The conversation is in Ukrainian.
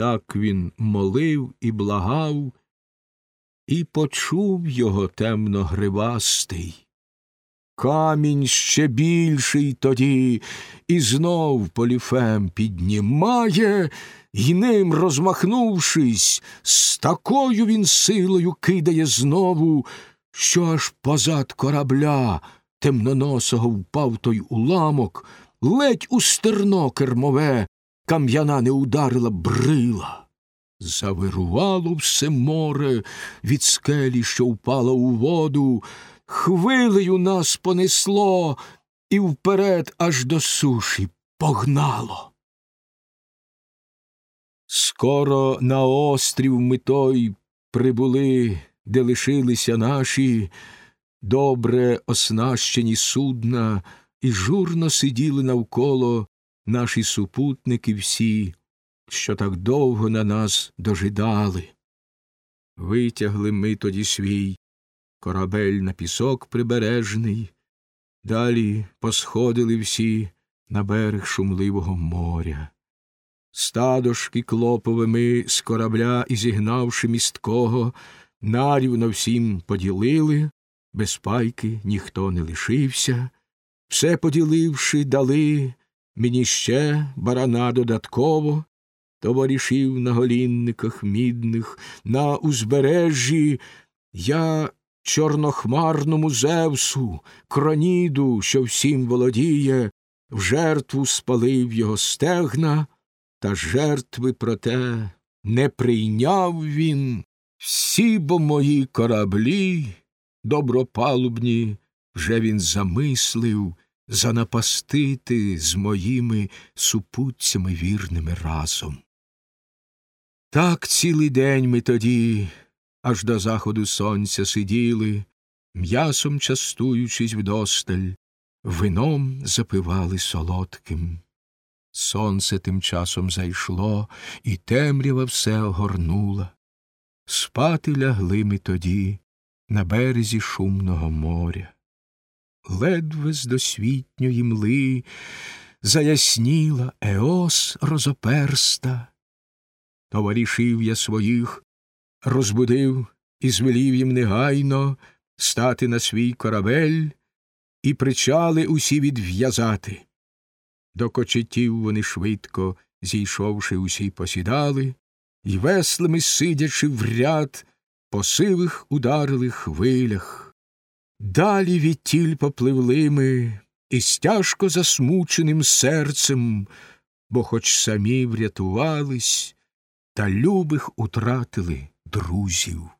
Так він молив і благав, і почув його темно гривастий. Камінь ще більший тоді, і знов поліфем піднімає, і ним, розмахнувшись, з такою він силою кидає знову, що аж позад корабля темноносого впав той уламок, ледь у стерно кермове кам'яна не ударила брила. Завирувало все море від скелі, що впала у воду, хвилею нас понесло і вперед аж до суші погнало. Скоро на острів ми той прибули, де лишилися наші добре оснащені судна, і журно сиділи навколо наші супутники всі, що так довго на нас дожидали. Витягли ми тоді свій корабель на пісок прибережний, далі посходили всі на берег шумливого моря. Стадошки клопове ми з корабля і зігнавши місткого, нарівно всім поділили, без пайки ніхто не лишився, все поділивши, дали мені ще барана додатково, товаришів на голінниках мідних, на узбережжі я чорнохмарному Зевсу, кроніду, що всім володіє, в жертву спалив його стегна, та жертви проте не прийняв він. Всі бо мої кораблі, добропалубні, вже він замислив занапастити з моїми супутцями вірними разом. Так цілий день ми тоді, аж до заходу сонця сиділи, м'ясом частуючись вдосталь, вином запивали солодким. Сонце тим часом зайшло, і темрява все огорнула. Спати лягли ми тоді на березі шумного моря. Ледве з досвітньої мли заясніла Еос розоперста. Товаришів я своїх розбудив і звелів їм негайно стати на свій корабель і причали усі відв'язати. До кочетів вони швидко, зійшовши, усі посідали, І веслами сидячи в ряд, по сивих ударили хвилях. Далі відтіль попливли ми із тяжко засмученим серцем, бо хоч самі врятувались, та любих утратили друзів.